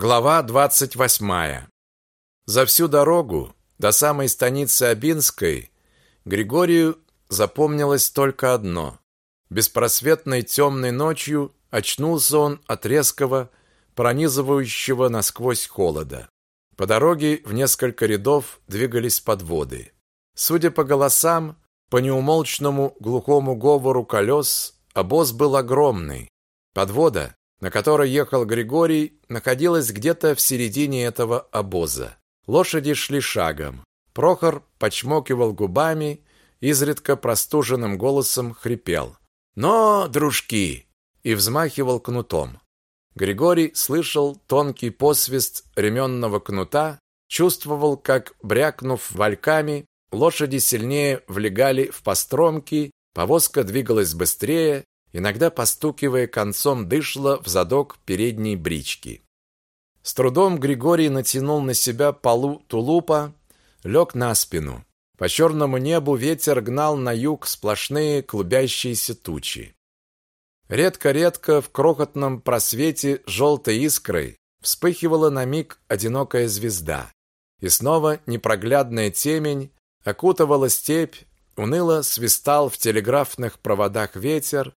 Глава двадцать восьмая. За всю дорогу до самой станицы Абинской Григорию запомнилось только одно. Беспросветной темной ночью очнулся он от резкого, пронизывающего насквозь холода. По дороге в несколько рядов двигались подводы. Судя по голосам, по неумолчному глухому говору колес, обоз был огромный. Подвода на которой ехал Григорий, находилась где-то в середине этого обоза. Лошади шли шагом. Прохор почмокивал губами, изредка простуженным голосом хрипел. «Но, дружки!» и взмахивал кнутом. Григорий слышал тонкий посвист ременного кнута, чувствовал, как, брякнув вальками, лошади сильнее влегали в постромки, повозка двигалась быстрее, иногда постукивая концом дышла в задок передней брички. С трудом Григорий натянул на себя полу тулупа, лег на спину. По черному небу ветер гнал на юг сплошные клубящиеся тучи. Редко-редко в крохотном просвете желтой искрой вспыхивала на миг одинокая звезда. И снова непроглядная темень окутывала степь, уныло свистал в телеграфных проводах ветер,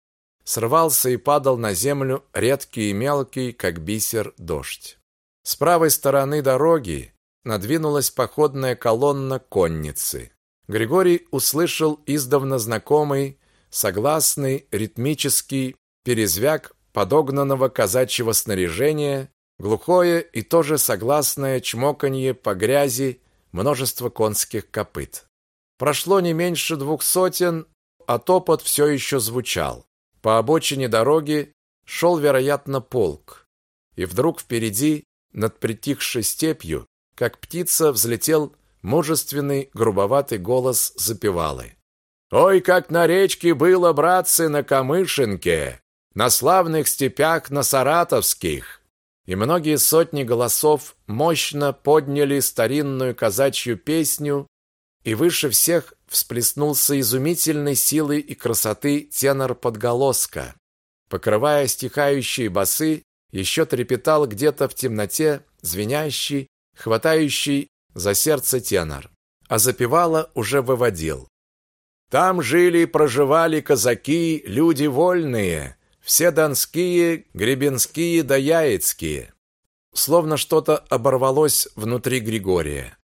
срывался и падал на землю редкий и мелкий, как бисер, дождь. С правой стороны дороги надвинулась походная колонна конницы. Григорий услышал издавна знакомый, согласный, ритмический перезвяк подогнанного казачьего снаряжения, глухое и тоже согласное чмоканье по грязи множество конских копыт. Прошло не меньше двух сотен, а топот все еще звучал. По обочине дороги шел, вероятно, полк. И вдруг впереди, над притихшей степью, как птица, взлетел мужественный, грубоватый голос запевалы. «Ой, как на речке было, братцы, на Камышинке, на славных степях, на Саратовских!» И многие сотни голосов мощно подняли старинную казачью песню, и выше всех всплеснулся изумительной силы и красоты тенор подголоска. Покрывая стихающие басы, еще трепетал где-то в темноте звенящий, хватающий за сердце тенор. А запевала уже выводил. Там жили и проживали казаки, люди вольные, все донские, гребенские да яицкие. Словно что-то оборвалось внутри Григория.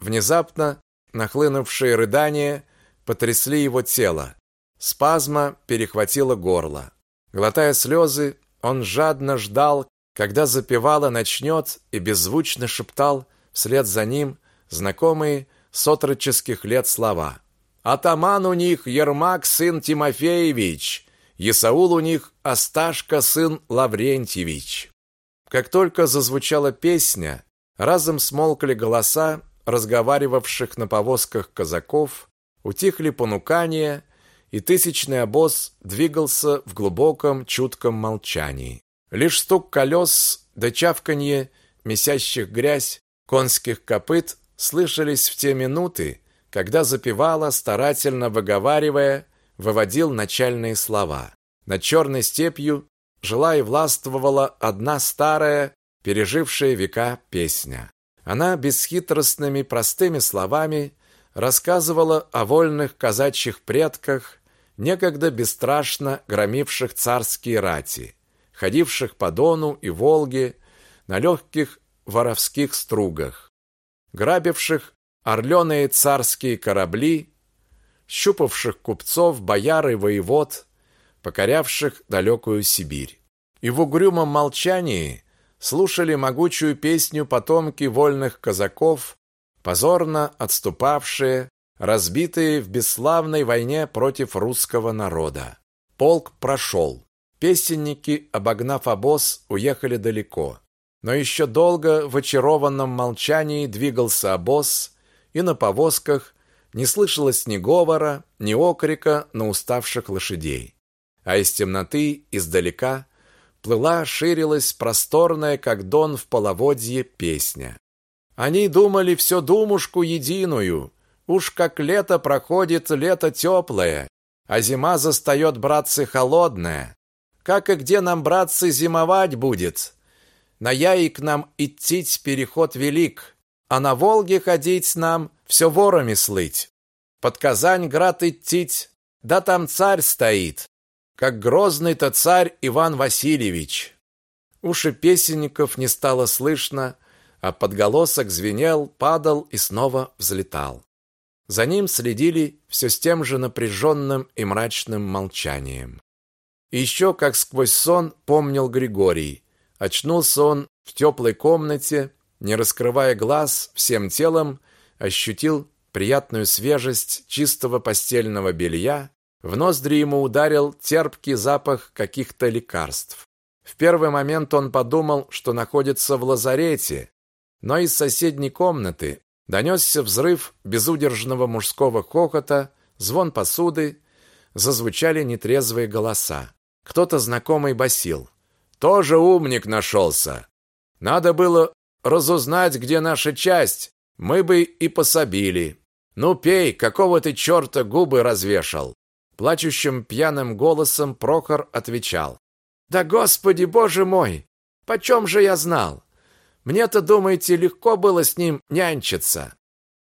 Внезапно Нахлынувшие рыдания потрясли его тело. Спазма перехватила горло. Глотая слезы, он жадно ждал, когда запевала начнет, и беззвучно шептал вслед за ним знакомые с отроческих лет слова. «Атаман у них Ермак, сын Тимофеевич, Исаул у них Осташка, сын Лаврентьевич». Как только зазвучала песня, разом смолкли голоса, разговаривавших на повозках казаков, утихли понукания, и тысячный обоз двигался в глубоком чутком молчании. Лишь стук колес да чавканье месящих грязь конских копыт слышались в те минуты, когда запевала, старательно выговаривая, выводил начальные слова. Над черной степью жила и властвовала одна старая, пережившая века песня. Она бесхитростными простыми словами рассказывала о вольных казачьих предках, некогда бесстрашно громивших царские рати, ходивших по Дону и Волге на легких воровских стругах, грабивших орленые царские корабли, щупавших купцов, бояр и воевод, покорявших далекую Сибирь. И в угрюмом молчании слушали могучую песню потомки вольных казаков, позорно отступавшие, разбитые в бесславной войне против русского народа. Полк прошел. Песенники, обогнав обоз, уехали далеко. Но еще долго в очарованном молчании двигался обоз, и на повозках не слышалось ни говора, ни окрика на уставших лошадей. А из темноты, издалека, плыла, ширилась просторная, как дон в половодье, песня. Они думали все думушку единую, уж как лето проходит лето теплое, а зима застает, братцы, холодная. Как и где нам, братцы, зимовать будет? На яи к нам идти переход велик, а на Волге ходить нам все ворами слыть. Под Казань град идти, да там царь стоит, как грозный-то царь Иван Васильевич. Уши песенников не стало слышно, а подголосок звенел, падал и снова взлетал. За ним следили все с тем же напряженным и мрачным молчанием. И еще, как сквозь сон, помнил Григорий. Очнулся он в теплой комнате, не раскрывая глаз, всем телом ощутил приятную свежесть чистого постельного белья, в ноздри ему ударил терпкий запах каких-то лекарств. В первый момент он подумал, что находится в лазарете, но из соседней комнаты донесся взрыв безудержного мужского хохота, звон посуды, зазвучали нетрезвые голоса. Кто-то знакомый басил. «Тоже умник нашелся. Надо было разузнать, где наша часть, мы бы и пособили. Ну, пей, какого ты черта губы развешал?» Плачущим пьяным голосом Прохор отвечал. «Да, Господи, Боже мой! Почем же я знал? Мне-то, думаете, легко было с ним нянчиться.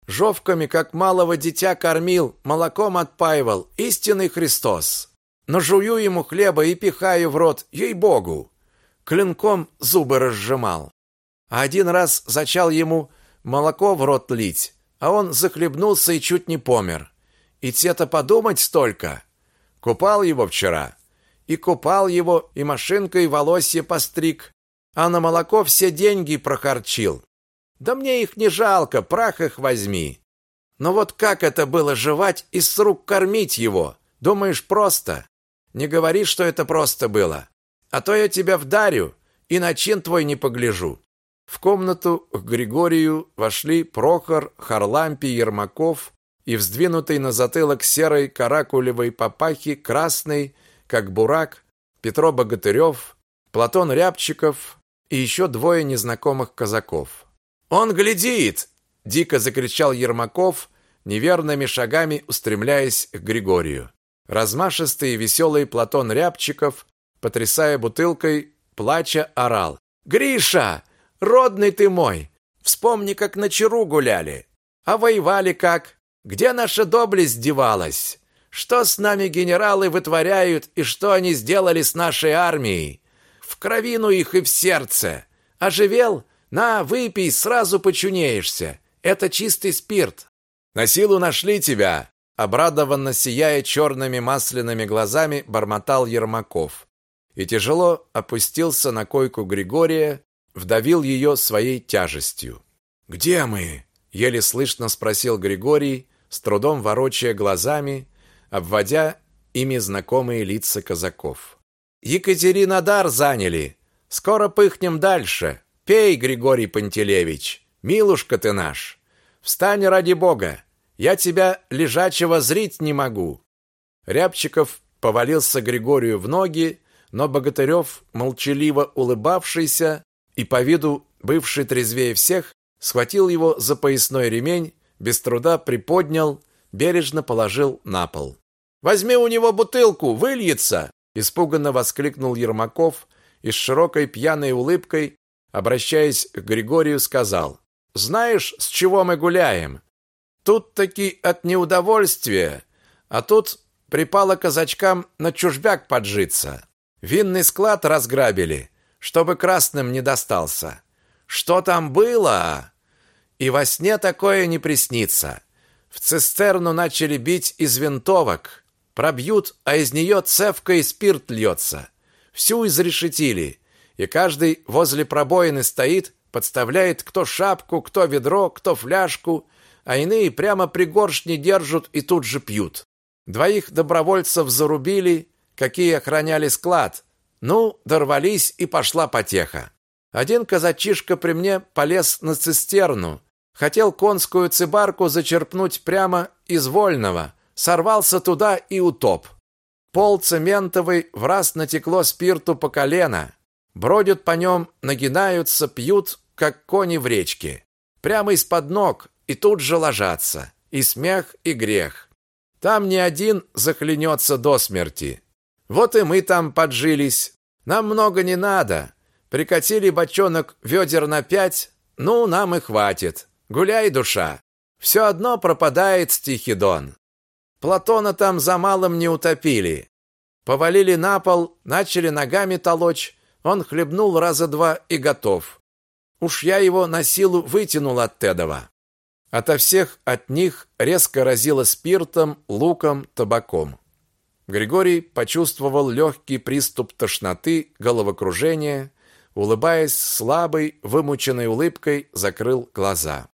Жовками, как малого дитя, кормил, молоком отпаивал, истинный Христос. Но жую ему хлеба и пихаю в рот, ей-богу. Клинком зубы разжимал. А один раз зачал ему молоко в рот лить, а он захлебнулся и чуть не помер. И те-то подумать столько. Купал его вчера. И купал его, и машинкой волосье постриг, а на молоко все деньги прохарчил. Да мне их не жалко, прах их возьми. Но вот как это было жевать и с рук кормить его? Думаешь, просто? Не говори, что это просто было. А то я тебя вдарю и на чин твой не погляжу. В комнату к Григорию вошли Прохор, Харлампий, Ермаков и вздвинутый на затылок серой каракулевой папахи красный, как бурак, Петро Богатырев, Платон Рябчиков, и еще двое незнакомых казаков. «Он глядит!» – дико закричал Ермаков, неверными шагами устремляясь к Григорию. Размашистый и веселый Платон Рябчиков, потрясая бутылкой, плача, орал. «Гриша! Родный ты мой! Вспомни, как на Чару гуляли! А воевали как? Где наша доблесть девалась? Что с нами генералы вытворяют и что они сделали с нашей армией? в кровину их и в сердце. Оживел? На, выпей, сразу почунеешься. Это чистый спирт. На силу нашли тебя, обрадованно сияя черными масляными глазами, бормотал Ермаков. И тяжело опустился на койку Григория, вдавил ее своей тяжестью. Где мы? Еле слышно спросил Григорий, с трудом ворочая глазами, обводя ими знакомые лица казаков. Екатеринодар заняли. Скоро пыхнем дальше. Пей, Григорий Пантелеевич. Милушка ты наш. Встань ради бога. Я тебя лежачего зрить не могу. Рябчиков повалился Григорию в ноги, но Богатырев, молчаливо улыбавшийся и по виду бывший трезвее всех, схватил его за поясной ремень, без труда приподнял, бережно положил на пол. Возьми у него бутылку, выльется, испуганно воскликнул Ермаков и с широкой пьяной улыбкой, обращаясь к Григорию, сказал: "Знаешь, с чего мы гуляем? Тут таки от неудовольствия, а тут припало казачкам на чужбяк поджиться. Винный склад разграбили, чтобы красным не достался. Что там было? И во сне такое не приснится. В цистерну начали бить из винтовок. Пробьют, а из нее цевка и спирт льется. Всю изрешетили, и каждый возле пробоины стоит, подставляет кто шапку, кто ведро, кто фляжку, а иные прямо при горшне держат и тут же пьют. Двоих добровольцев зарубили, какие охраняли склад. Ну, дорвались, и пошла потеха. Один казачишка при мне полез на цистерну, хотел конскую цибарку зачерпнуть прямо из вольного, сорвался туда и утоп. Пол цементовый в раз натекло спирту по колено. Бродят по нем, нагинаются, пьют, как кони в речке. Прямо из-под ног, и тут же ложатся. И смех, и грех. Там ни один захлянется до смерти. Вот и мы там поджились. Нам много не надо. Прикатили бочонок ведер на пять, ну, нам и хватит. Гуляй, душа. Все одно пропадает Тихий Дон. Платона там за малым не утопили. Повалили на пол, начали ногами толочь. Он хлебнул раза два и готов. Уж я его на силу вытянул от Тедова. Ото всех от них резко разило спиртом, луком, табаком. Григорий почувствовал легкий приступ тошноты, головокружения, улыбаясь слабой, вымученной улыбкой, закрыл глаза.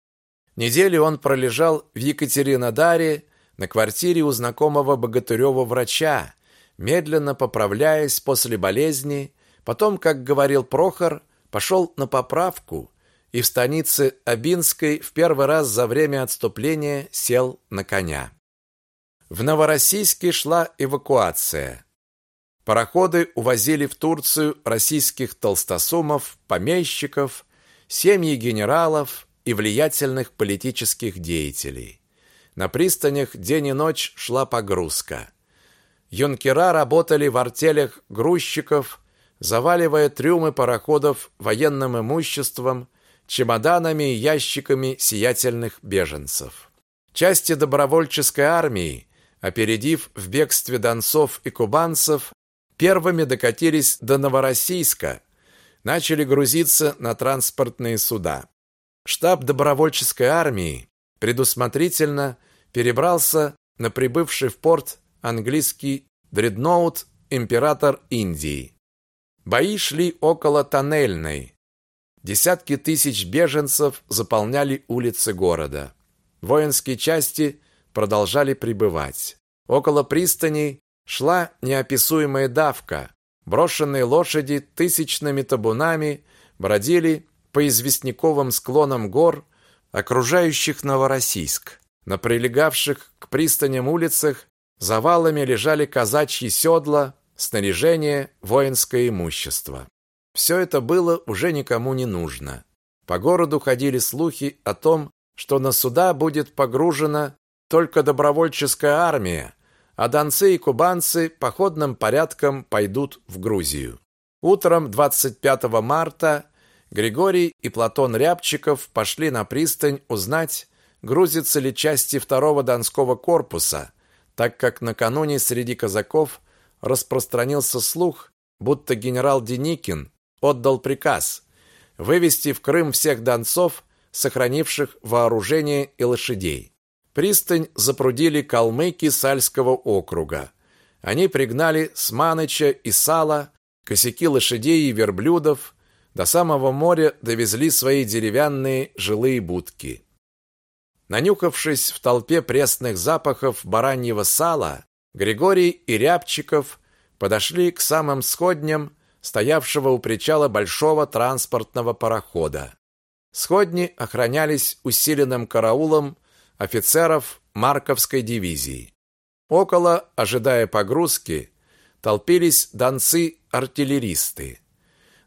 Неделю он пролежал в Екатеринодаре на квартире у знакомого Богатырева врача, медленно поправляясь после болезни, потом, как говорил Прохор, пошел на поправку и в станице Абинской в первый раз за время отступления сел на коня. В Новороссийске шла эвакуация. Пароходы увозили в Турцию российских толстосумов, помещиков, семьи генералов и влиятельных политических деятелей. На пристанях день и ночь шла погрузка. Юнкера работали в артелях грузчиков, заваливая трюмы пароходов военным имуществом, чемоданами и ящиками сиятельных беженцев. Части добровольческой армии, опередив в бегстве донцов и кубанцев, первыми докатились до Новороссийска, начали грузиться на транспортные суда. Штаб добровольческой армии предусмотрительно перебрался на прибывший в порт английский дредноут «Император Индии». Бои шли около Тоннельной. Десятки тысяч беженцев заполняли улицы города. Воинские части продолжали прибывать. Около пристани шла неописуемая давка. Брошенные лошади тысячными табунами бродили по известняковым склонам гор, окружающих Новороссийск. На прилегавших к пристаням улицах завалами лежали казачьи седла, снаряжение, воинское имущество. Все это было уже никому не нужно. По городу ходили слухи о том, что на суда будет погружена только добровольческая армия, а донцы и кубанцы походным порядком пойдут в Грузию. Утром 25 марта Григорий и Платон Рябчиков пошли на пристань узнать, грузятся ли части второго Донского корпуса, так как накануне среди казаков распространился слух, будто генерал Деникин отдал приказ вывести в Крым всех донцов, сохранивших вооружение и лошадей. Пристань запрудили калмыки Сальского округа. Они пригнали с Маныча и Сала косяки лошадей и верблюдов, до самого моря довезли свои деревянные жилые будки. Нанюхавшись в толпе пресных запахов бараньего сала, Григорий и Рябчиков подошли к самым сходням стоявшего у причала большого транспортного парохода. Сходни охранялись усиленным караулом офицеров Марковской дивизии. Около, ожидая погрузки, толпились донцы-артиллеристы.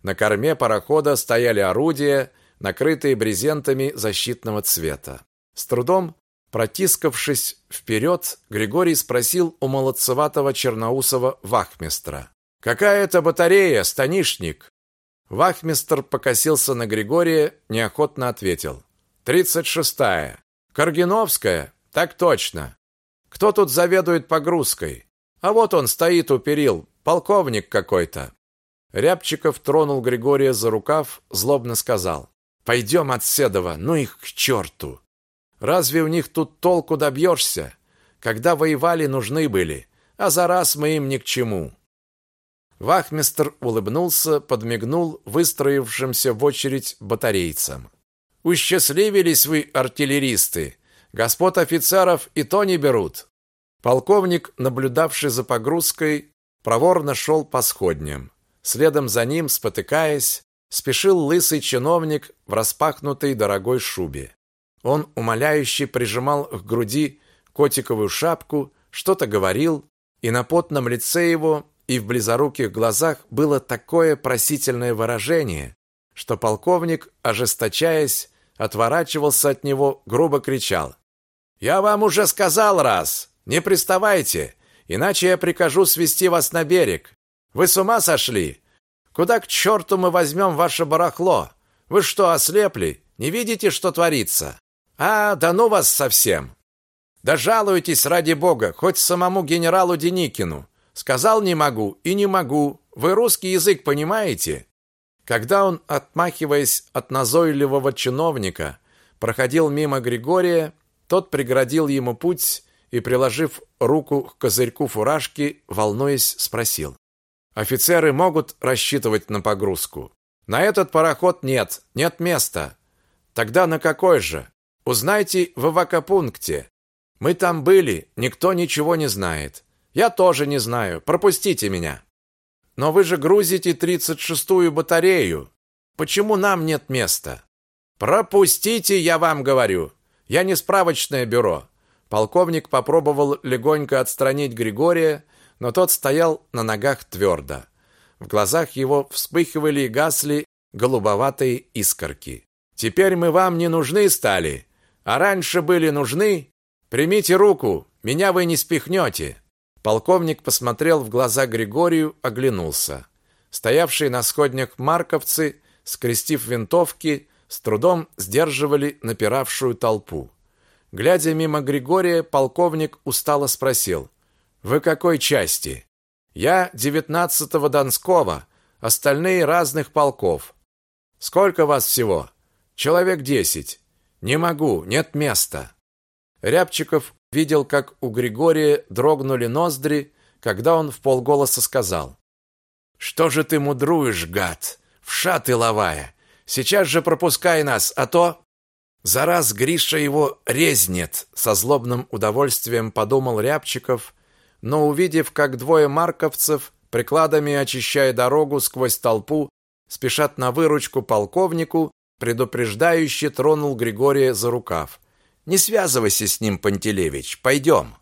На корме парохода стояли орудия, накрытые брезентами защитного цвета. С трудом протискавшись вперед, Григорий спросил у молодцеватого черноусого вахмистра. «Какая это батарея, станишник?» Вахмистр покосился на Григория, неохотно ответил. «Тридцать шестая. Каргиновская? Так точно. Кто тут заведует погрузкой? А вот он стоит у перил, полковник какой-то. Рябчиков тронул Григория за рукав, злобно сказал: «Пойдем от Седова, ну их к черту! Разве у них тут толку добьешься? Когда воевали, нужны были, а за раз мы им ни к чему». Вахмистр улыбнулся, подмигнул выстроившимся в очередь батарейцам. «Усчастливились вы, артиллеристы! Господ офицеров и то не берут!» Полковник, наблюдавший за погрузкой, проворно шел по сходням. Следом за ним, спотыкаясь, спешил лысый чиновник в распахнутой дорогой шубе. Он умоляюще прижимал к груди котиковую шапку, что-то говорил, и на потном лице его и в близоруких глазах было такое просительное выражение, что полковник, ожесточаясь, отворачивался от него, грубо кричал: "Я вам уже сказал раз, не приставайте, иначе я прикажу свести вас на берег. Вы с ума сошли? Куда к черту мы возьмем ваше барахло? Вы что, ослепли? Не видите, что творится? А, да ну вас совсем. Да жалуйтесь ради бога, хоть самому генералу Деникину. Сказал не могу и не могу. Вы русский язык понимаете? Когда он, отмахиваясь от назойливого чиновника, проходил мимо Григория, тот преградил ему путь и, приложив руку к козырьку фуражки, волнуясь, спросил: "Офицеры могут рассчитывать на погрузку? На этот пароход нет, нет места. Тогда на какой же? Узнайте в эвакопункте. Мы там были, никто ничего не знает. Я тоже не знаю. Пропустите меня. Но вы же грузите 36-ю батарею. Почему нам нет места? Пропустите, я вам говорю. Я не справочное бюро. Полковник попробовал легонько отстранить Григория, но тот стоял на ногах твердо. В глазах его вспыхивали и гасли голубоватые искорки. Теперь мы вам не нужны стали, а раньше были нужны, Примите руку, меня вы не спихнете. Полковник посмотрел в глаза Григорию, оглянулся. Стоявшие на сходнях марковцы, скрестив винтовки, с трудом сдерживали напиравшую толпу. Глядя мимо Григория, полковник устало спросил: "Вы какой части?" "Я девятнадцатого Донского, остальные разных полков. Сколько вас всего?" "Человек десять. Не могу, нет места." Рябчиков видел, как у Григория дрогнули ноздри, когда он вполголоса сказал: "Что же ты мудруешь, гад? Вша ты ловая! Сейчас же пропускай нас, а то за раз Гриша его резнет", со злобным удовольствием подумал Рябчиков, но увидев, как двое марковцев прикладами очищая дорогу сквозь толпу, спешат на выручку полковнику, предупреждающе тронул Григория за рукав. Не связывайся с ним, Пантелеевич. Пойдем».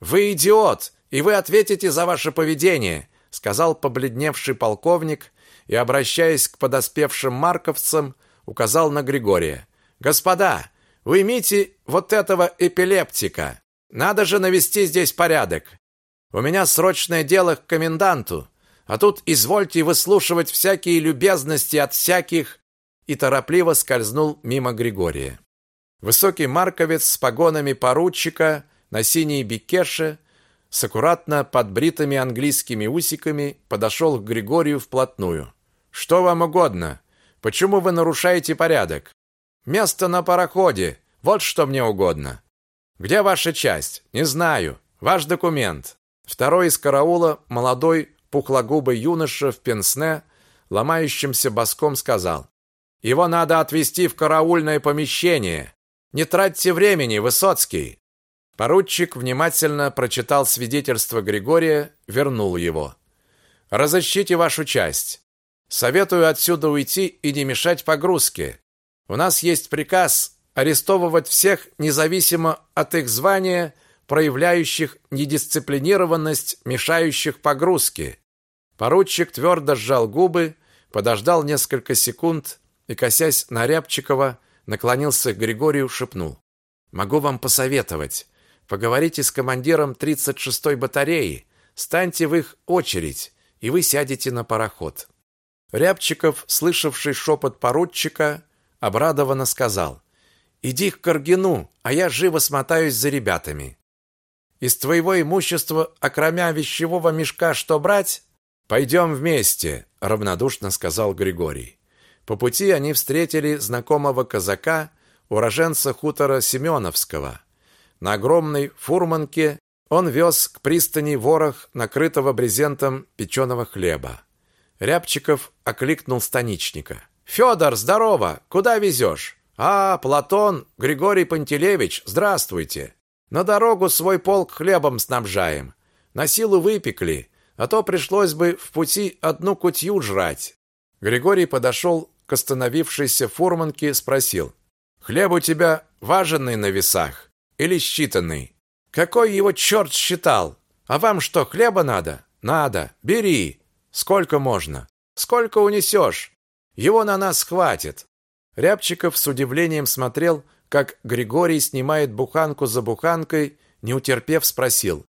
Вы идиот, и вы ответите за ваше поведение, сказал побледневший полковник и, обращаясь к подоспевшим марковцам, указал на Григория. Господа, уймите вот этого эпилептика. Надо же навести здесь порядок. У меня срочное дело к коменданту, а тут извольте выслушивать всякие любезности от всяких и торопливо скользнул мимо Григория. Высокий марковец с погонами поручика на синей бикеше с аккуратно подбритыми английскими усиками подошел к Григорию вплотную. Что вам угодно? Почему вы нарушаете порядок? Место на пароходе. Вот что мне угодно. Где ваша часть? Не знаю. Ваш документ. Второй из караула, молодой пухлогубый юноша в пенсне, ломающимся боском сказал: "Его надо отвезти в караульное помещение. Не тратьте времени, Высоцкий. Поручик внимательно прочитал свидетельство Григория, вернул его. Разыщите вашу часть. Советую отсюда уйти и не мешать погрузке. У нас есть приказ арестовывать всех независимо от их звания, проявляющих недисциплинированность, мешающих погрузке. Поручик твердо сжал губы, подождал несколько секунд и, косясь на Рябчикова, наклонился к Григорию, шепнул: "Могу вам посоветовать. Поговорите с командиром 36-й батареи, станьте в их очередь, и вы сядете на пароход". Рябчиков, слышавший шепот поручика, обрадованно сказал: "Иди к Каргину, а я живо смотаюсь за ребятами. Из твоего имущества, окромя вещевого мешка, что брать? Пойдем вместе", равнодушно сказал Григорий. По пути они встретили знакомого казака, уроженца хутора Семеновского. На огромной фурманке он вез к пристани ворох накрытого брезентом печеного хлеба. Рябчиков окликнул станичника. «Федор, здорово! Куда везешь?» «А, Платон, Григорий Пантелеевич, здравствуйте! На дорогу свой полк хлебом снабжаем. На силу выпекли, а то пришлось бы в пути одну кутью жрать». Григорий подошел к остановившейся фурманке, спросил: "Хлеб у тебя важенный на весах или считанный? Какой его черт считал? А вам что, хлеба надо? Надо. Бери. Сколько можно? Сколько унесешь? Его на нас хватит". Рябчиков с удивлением смотрел, как Григорий снимает буханку за буханкой, не утерпев, спросил: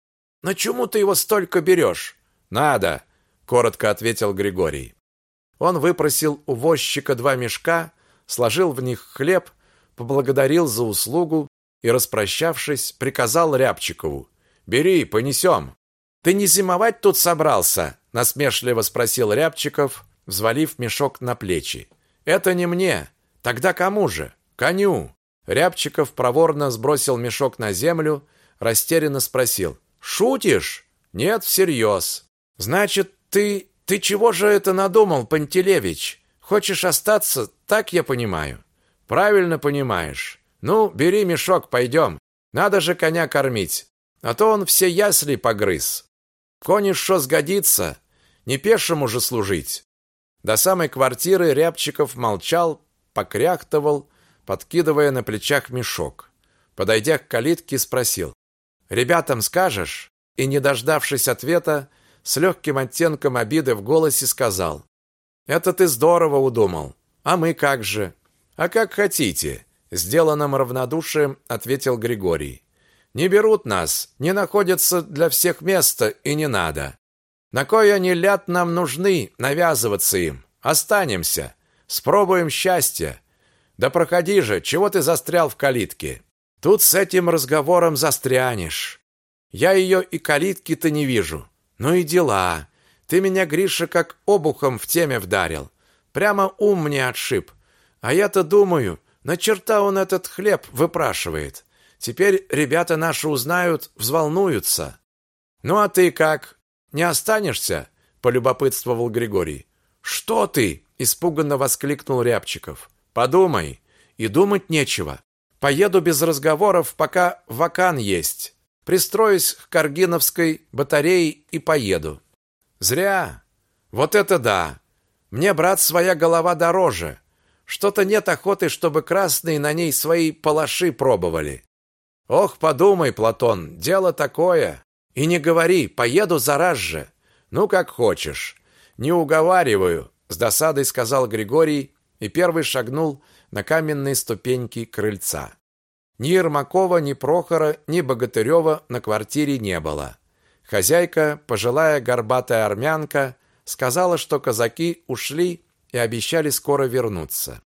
"На чему ты его столько берешь?» «Надо», — коротко ответил Григорий. Он выпросил у возчика два мешка, сложил в них хлеб, поблагодарил за услугу и, распрощавшись, приказал Рябчикову: "Бери, понесем». Ты не зимовать тут собрался? насмешливо спросил Рябчиков, взвалив мешок на плечи. Это не мне. Тогда кому же? Коню. Рябчиков проворно сбросил мешок на землю, растерянно спросил: "Шутишь?" "Нет, всерьез. Значит, ты ты чего же это надумал, Пантелеевич? Хочешь остаться, так я понимаю. Правильно понимаешь. Ну, бери мешок, пойдем. Надо же коня кормить, а то он все ясли погрыз. Кони что сгодится, не пешему же служить. До самой квартиры Рябчиков молчал, покряхтывал, подкидывая на плечах мешок. Подойдя к калитке, спросил: "Ребятам скажешь?" И не дождавшись ответа, с легким оттенком обиды в голосе сказал: "Это ты здорово удумал. А мы как же? А как хотите?" Сделанным равнодушием ответил Григорий. Не берут нас, не находятся для всех места и не надо. На кой они ляд нам нужны, навязываться им? Останемся, спробуем счастье. Да проходи же, чего ты застрял в калитке? Тут с этим разговором застрянешь. Я ее и калитки-то не вижу. Ну и дела. Ты меня, Гриша, как обухом в теме вдарил. Прямо ум мне отшиб. А я-то думаю, на черта он этот хлеб выпрашивает. Теперь ребята наши узнают, взволнуются. Ну а ты как? Не останешься? полюбопытствовал Григорий. Что ты? испуганно воскликнул Рябчиков. Подумай, и думать нечего. Поеду без разговоров, пока вакан есть. Пристроюсь к Каргиновской батарее и поеду. Зря. Вот это да. Мне, брат, своя голова дороже. Что-то нет охоты, чтобы красные на ней свои палаши пробовали. Ох, подумай, Платон, дело такое. И не говори, поеду зараз же. Ну как хочешь. Не уговариваю, с досадой сказал Григорий и первый шагнул на каменные ступеньки крыльца. Ни Ермакова, ни Прохора, ни Богатырева на квартире не было. Хозяйка, пожилая горбатая армянка, сказала, что казаки ушли и обещали скоро вернуться.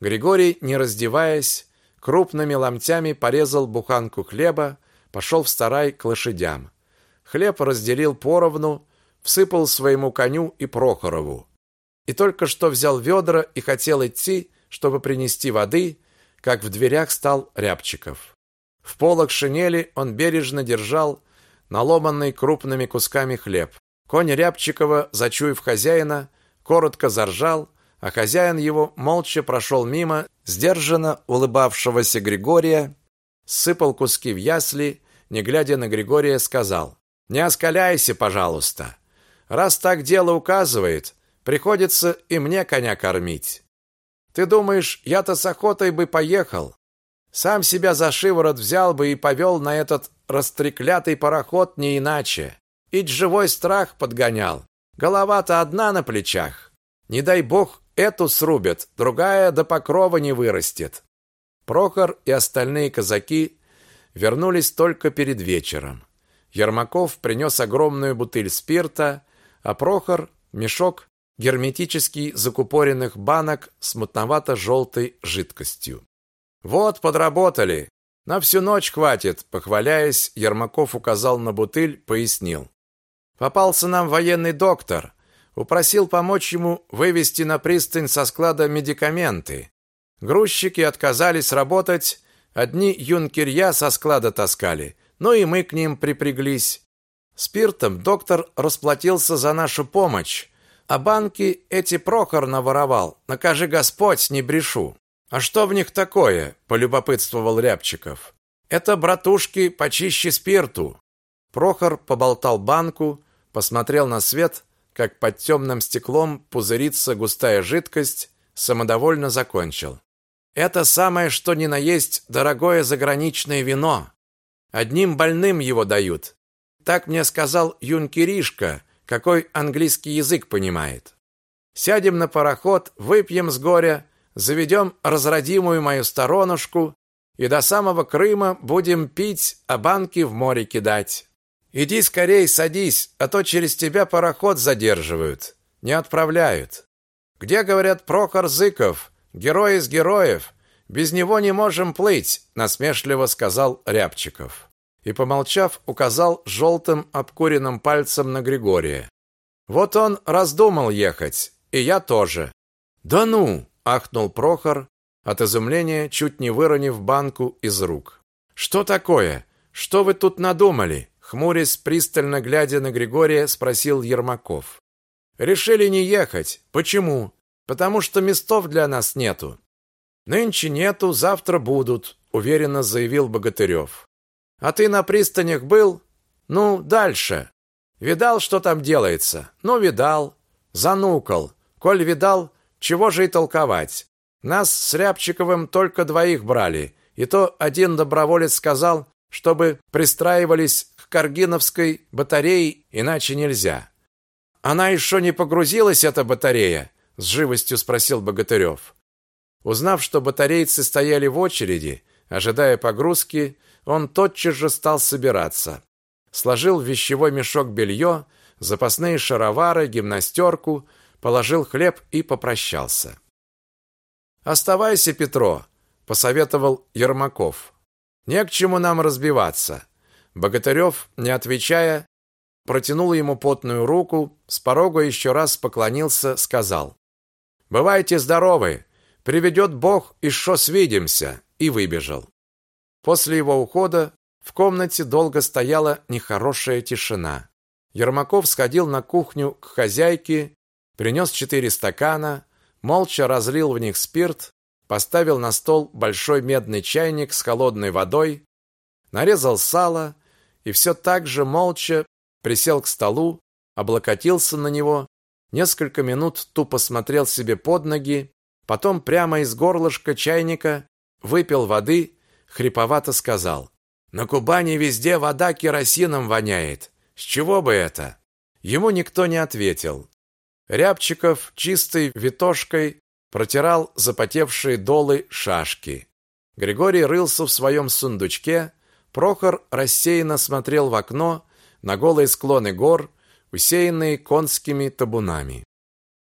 Григорий, не раздеваясь, крупными ломтями порезал буханку хлеба, пошел в сарай к лошадям. Хлеб разделил поровну, всыпал своему коню и Прохорову. И только что взял ведра и хотел идти, чтобы принести воды, как в дверях стал Рябчиков. В полок шинели он бережно держал наломанный крупными кусками хлеб. Конь Рябчикова, зачуяв хозяина, коротко заржал, а хозяин его молча прошел мимо сдержанно улыбавшегося Григория, сыпал куски в ясли, не глядя на Григория, сказал: "Не оскаляйся, пожалуйста. Раз так дело указывает, приходится и мне коня кормить. Ты думаешь, я-то с охотой бы поехал, сам себя за шиворот взял бы и повел на этот растреклятый пароход не иначе. Ить живой страх подгонял. Голова-то одна на плечах. Не дай бог, Эту срубят, другая до покрова не вырастет. Прохор и остальные казаки вернулись только перед вечером. Ермаков принес огромную бутыль спирта, а Прохор мешок герметически закупоренных банок с мутновато-желтой жидкостью. Вот подработали. На всю ночь хватит, похваляясь, Ермаков указал на бутыль, пояснил. Попался нам военный доктор, упросил помочь ему вывести на пристань со склада медикаменты. Грузчики отказались работать, одни юнкерья со склада таскали, но и мы к ним припряглись. Спиртом доктор расплатился за нашу помощь, а банки эти Прохор наворовал, накажи Господь, не брешу. А что в них такое? полюбопытствовал Рябчиков. Это братушки почище спирту. Прохор поболтал банку, посмотрел на свет, как под темным стеклом пузырится густая жидкость, самодовольно закончил. Это самое что ни на есть дорогое заграничное вино. Одним больным его дают. Так мне сказал юнкеришка, какой английский язык понимает. Сядем на пароход, выпьем с горя, заведем разродимую мою сторонушку и до самого Крыма будем пить, а банки в море кидать. Иди скорей, садись, а то через тебя пароход задерживают, не отправляют. Где, говорят, Прохор Зыков, герой из героев? Без него не можем плыть, насмешливо сказал Рябчиков. И, помолчав, указал желтым обкуренным пальцем на Григория. Вот он раздумал ехать, и я тоже. Да ну, ахнул Прохор, от изумления чуть не выронив банку из рук. Что такое? Что вы тут надумали? хмурясь пристально глядя на Григория, спросил Ермаков. Решили не ехать. Почему? Потому что местов для нас нету. Нынче нету, завтра будут, уверенно заявил Богатырев. А ты на пристанях был? Ну, дальше. Видал, что там делается? Ну, видал. Занукал. Коль видал, чего же и толковать. Нас с Рябчиковым только двоих брали, и то один доброволец сказал, чтобы пристраивались к Каргиновской батарее, иначе нельзя. Она еще не погрузилась эта батарея, с живостью спросил Богатырев. Узнав, что батарейцы стояли в очереди, ожидая погрузки, он тотчас же стал собираться. Сложил в вещевой мешок белье, запасные шаровары, гимнастерку, положил хлеб и попрощался. Оставайся, Петро, посоветовал Ермаков. Не к чему нам разбиваться. Богатырев, не отвечая, протянул ему потную руку, с порога еще раз поклонился, сказал: "Бывайте здоровы. Приведет Бог, и шо свидимся", и выбежал. После его ухода в комнате долго стояла нехорошая тишина. Ермаков сходил на кухню к хозяйке, принес четыре стакана, молча разлил в них спирт, поставил на стол большой медный чайник с холодной водой, нарезал сало и все так же молча присел к столу, облокотился на него, несколько минут тупо смотрел себе под ноги, потом прямо из горлышка чайника выпил воды, хрипловато сказал: "На Кубани везде вода керосином воняет. С чего бы это?" Ему никто не ответил. Рябчиков чистой витошкой протирал запотевшие долы шашки. Григорий рылся в своем сундучке, Прохор рассеянно смотрел в окно на голые склоны гор, усеянные конскими табунами.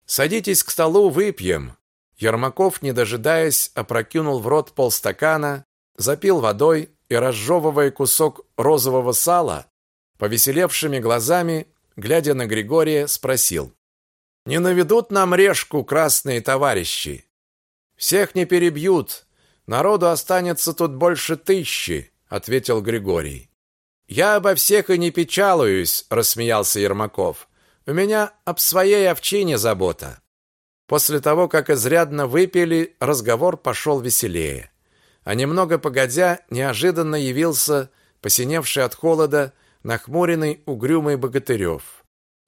Садитесь к столу, выпьем. Ермаков, не дожидаясь, опрокинул в рот полстакана, запил водой и разжевывая кусок розового сала, повеселевшими глазами, глядя на Григория, спросил: не наведут нам решку красные товарищи. Всех не перебьют. Народу останется тут больше тысячи, ответил Григорий. Я обо всех и не печалуюсь, рассмеялся Ермаков. У меня об своей овчине забота. После того, как изрядно выпили, разговор пошел веселее. А немного погодя, неожиданно явился посиневший от холода, нахмуренный угрюмый Богатырев.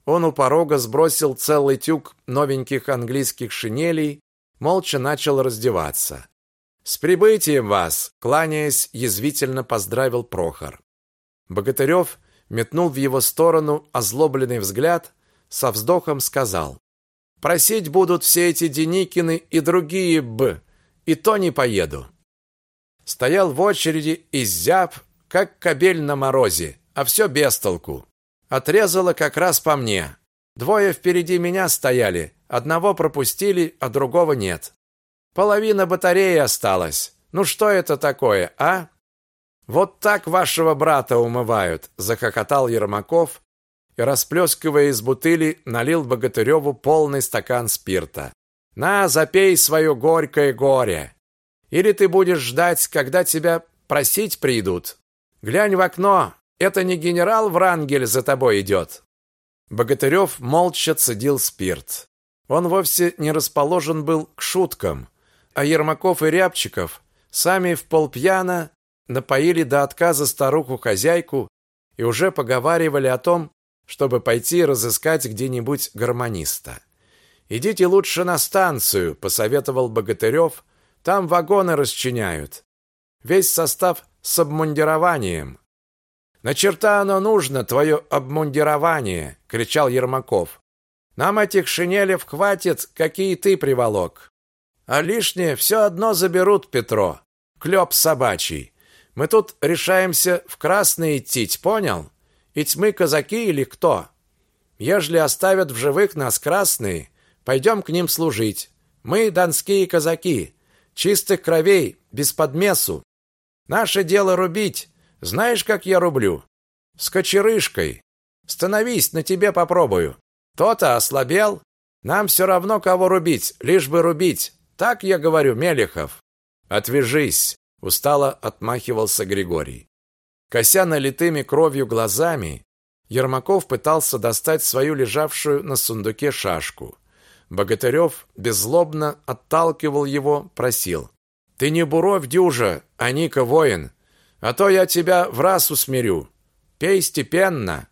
Он у порога сбросил целый тюк новеньких английских шинелей, молча начал раздеваться. С прибытием вас, кланяясь, язвительно поздравил Прохор. Богатырев метнул в его сторону озлобленный взгляд, со вздохом сказал: "Просить будут все эти Деникины и другие б, и то не поеду". Стоял в очереди и зяб, как кобель на морозе, а все без толку. Отрезало как раз по мне. Двое впереди меня стояли, одного пропустили, а другого нет. Половина батареи осталась. Ну что это такое, а? Вот так вашего брата умывают, захохотал Ермаков и расплескивая из бутыли, налил Богатыреву полный стакан спирта. На, запей свое горькое горе. Или ты будешь ждать, когда тебя просить придут. Глянь в окно, это не генерал Врангель за тобой идет. Богатырев молча цедил спирт. Он вовсе не расположен был к шуткам, а Ермаков и Рябчиков сами в полпьяна напоили до отказа старуху-хозяйку и уже поговаривали о том, чтобы пойти разыскать где-нибудь гармониста. «Идите лучше на станцию», — посоветовал Богатырев, — «там вагоны расчиняют. Весь состав с обмундированием. На черта оно нужно, твое обмундирование, кричал Ермаков. Нам этих шинелев хватит, какие ты приволок. А лишнее все одно заберут, Петро. Клеп собачий. Мы тут решаемся в красный идти, понял? Ведь мы казаки или кто? Ежели оставят в живых нас красные, Пойдем к ним служить. Мы донские казаки, чистых кровей, без подмесу. Наше дело рубить. Знаешь, как я рублю? С кочерышкой. Становись, на тебе попробую. То-то ослабел. Нам все равно, кого рубить, лишь бы рубить. Так я говорю, Мелехов. Отвяжись, устало отмахивался Григорий. Кося налитыми кровью глазами, Ермаков пытался достать свою лежавшую на сундуке шашку. Богатырев беззлобно отталкивал его, просил: "Ты не буровь дюжа, а Ника воин, а то я тебя в раз усмирю. Пей степенно.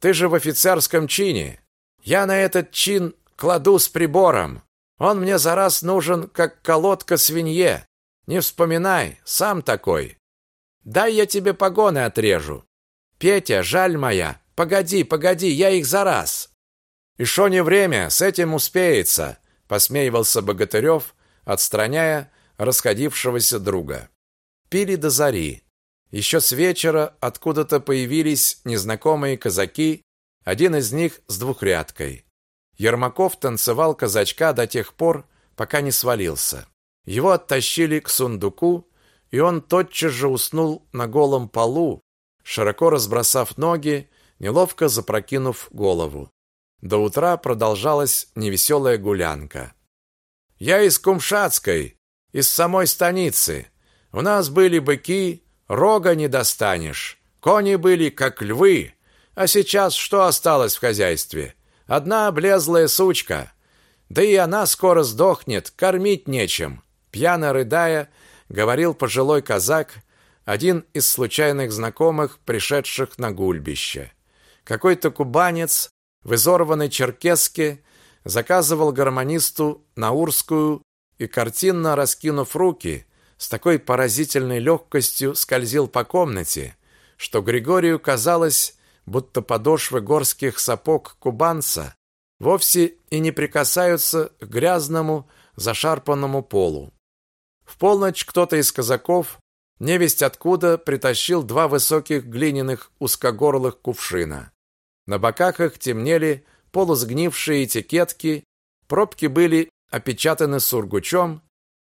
Ты же в офицерском чине. Я на этот чин кладу с прибором. Он мне за раз нужен, как колодка свинье. Не вспоминай, сам такой. Дай я тебе погоны отрежу. Петя, жаль моя, погоди, погоди, я их за раз. Еще не время, с этим успеется, посмеивался Богатырев, отстраняя расходившегося друга. Пили до зари. Еще с вечера откуда-то появились незнакомые казаки, один из них с двухрядкой. Ермаков танцевал казачка до тех пор, пока не свалился. Его оттащили к сундуку, и он тотчас же уснул на голом полу, широко разбросав ноги, неловко запрокинув голову. До утра продолжалась невеселая гулянка. Я из Кумшатской, из самой станицы. У нас были быки, рога не достанешь. Кони были как львы. А сейчас что осталось в хозяйстве? Одна облезлая сучка. Да и она скоро сдохнет, кормить нечем. Пьяно рыдая, говорил пожилой казак, один из случайных знакомых, пришедших на гульбище. Какой-то кубанец в изорванной черкеске заказывал гармонисту наурскую и картинно раскинув руки, с такой поразительной легкостью скользил по комнате, что Григорию казалось, будто подошвы горских сапог кубанца вовсе и не прикасаются к грязному, зашарпанному полу. В полночь кто-то из казаков, невесть откуда, притащил два высоких глиняных узкогорлых кувшина. На боках их темнели полусгнившие этикетки, пробки были опечатаны сургучом,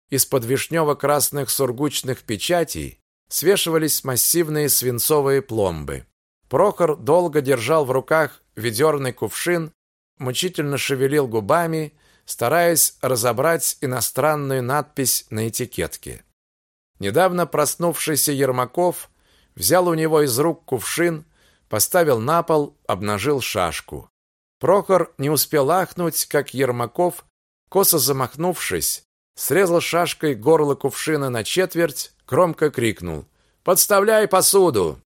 из-под вишнево-красных сургучных печатей свешивались массивные свинцовые пломбы. Прохор долго держал в руках ведерный кувшин, мучительно шевелил губами, стараясь разобрать иностранную надпись на этикетке. Недавно проснувшийся Ермаков взял у него из рук кувшин, поставил на пол, обнажил шашку. Прохор не успел ахнуть, как Ермаков, косо замахнувшись, срезал шашкой горло кувшина на четверть, громко крикнул: "Подставляй посуду!"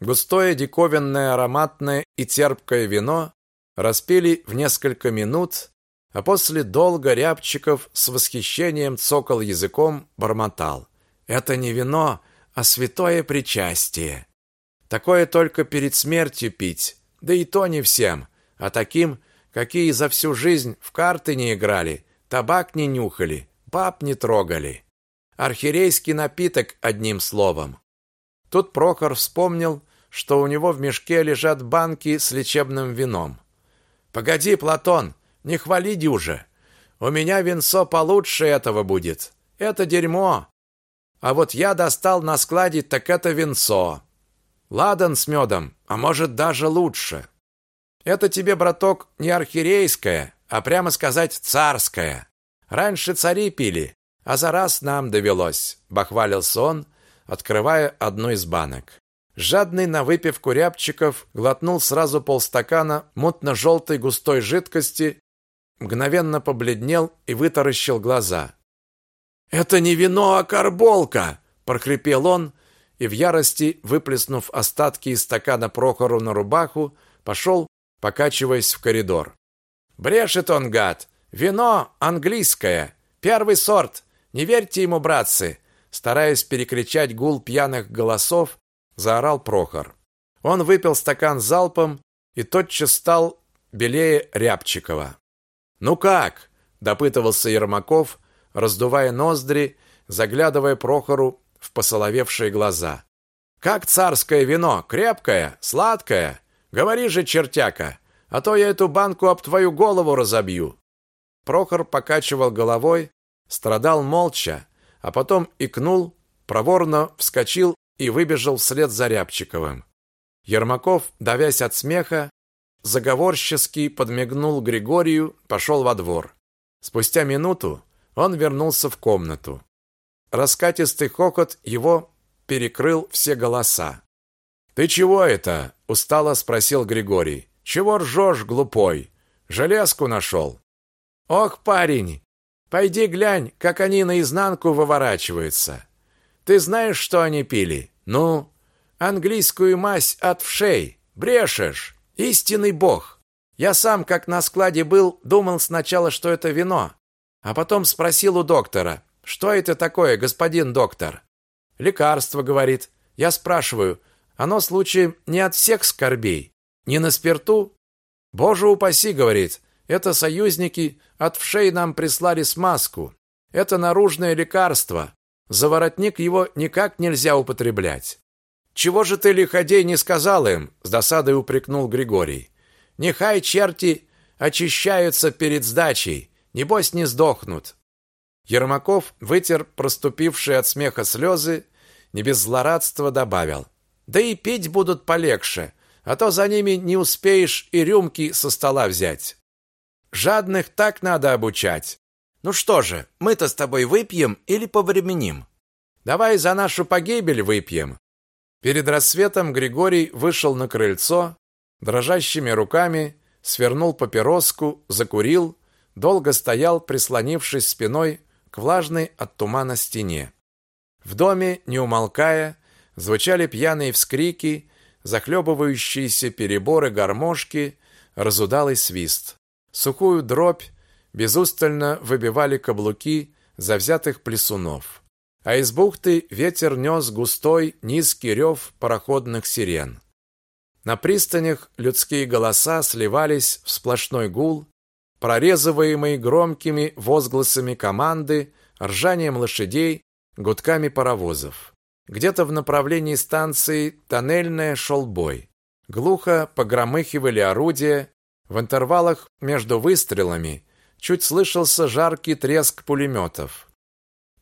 Густое, диковинное, ароматное и терпкое вино распили в несколько минут, а после долго Рябчиков с восхищением цокал языком, бормотал: "Это не вино, а святое причастие". Такое только перед смертью пить, да и то не всем, а таким, какие за всю жизнь в карты не играли, табак не нюхали, баб не трогали. Архирейский напиток одним словом. Тут Прохор вспомнил, что у него в мешке лежат банки с лечебным вином. Погоди, Платон, не хвали дюже. У меня винцо получше этого будет. Это дерьмо. А вот я достал на складе так это винцо. Ладан с медом, а может даже лучше. Это тебе, браток, не архирейское, а прямо сказать царское. Раньше цари пили, а за раз нам довелось, бахвалился он, открывая одну из банок. Жадный на выпивку рябчиков глотнул сразу полстакана мутно-желтой густой жидкости, мгновенно побледнел и вытаращил глаза. «Это не вино, а карболка!» – прохрипел он, и в ярости, выплеснув остатки из стакана Прохору на рубаху, пошел, покачиваясь в коридор. Брешет он, гад. Вино английское, первый сорт. Не верьте ему, братцы, стараясь перекричать гул пьяных голосов, заорал Прохор. Он выпил стакан залпом и тотчас стал белее Рябчикова. Ну как? допытывался Ермаков, раздувая ноздри, заглядывая Прохору в посоловевшие глаза. Как царское вино, крепкое, сладкое. Говори же, чертяка, а то я эту банку об твою голову разобью. Прохор покачивал головой, страдал молча, а потом икнул, проворно вскочил и выбежал вслед за Рябчиковым. Ермаков, давясь от смеха, заговорчески подмигнул Григорию, пошел во двор. Спустя минуту он вернулся в комнату. Раскатистый хохот его перекрыл все голоса. «Ты чего это?» – устало спросил Григорий. «Чего ржешь, глупой? Железку нашел?» «Ох, парень, пойди глянь, как они наизнанку выворачиваются. Ты знаешь, что они пили? Ну, английскую мазь от вшей. Брешешь. Истинный бог. Я сам, как на складе был, думал сначала, что это вино, а потом спросил у доктора, что это такое, господин доктор? Лекарство, говорит. Я спрашиваю, оно случаем не от всех скорбей, не на спирту? Боже упаси, говорит, это союзники от вшей нам прислали смазку. Это наружное лекарство. За воротник его никак нельзя употреблять. Чего же ты, лиходей, не сказал им? С досадой упрекнул Григорий. Нехай черти очищаются перед сдачей, небось не сдохнут. Ермаков вытер проступившие от смеха слезы, не без злорадства добавил: "Да и пить будут полегче, а то за ними не успеешь и рюмки со стола взять. Жадных так надо обучать. Ну что же, мы-то с тобой выпьем или повременим? Давай за нашу погибель выпьем". Перед рассветом Григорий вышел на крыльцо, дрожащими руками свернул папироску, закурил, долго стоял, прислонившись спиной к влажной от тумана стене. В доме, не умолкая, звучали пьяные вскрики, захлебывающиеся переборы гармошки, разудалый свист. Сухую дробь безустально выбивали каблуки завзятых плесунов. А из бухты ветер нес густой, низкий рев пароходных сирен. На пристанях людские голоса сливались в сплошной гул, прорезываемый громкими возгласами команды, ржанием лошадей, гудками паровозов. Где-то в направлении станции Тоннельная шел бой. Глухо погромыхивали орудия, в интервалах между выстрелами чуть слышался жаркий треск пулеметов.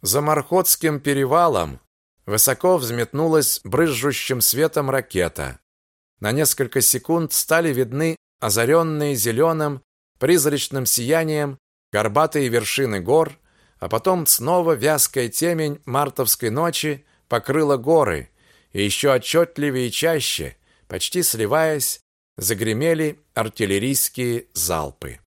За Мархотским перевалом высоко взметнулась брызжущим светом ракета. На несколько секунд стали видны озаренные зеленым призрачным сиянием горбатые вершины гор, а потом снова вязкая темень мартовской ночи покрыла горы, и еще отчетливее и чаще, почти сливаясь, загремели артиллерийские залпы.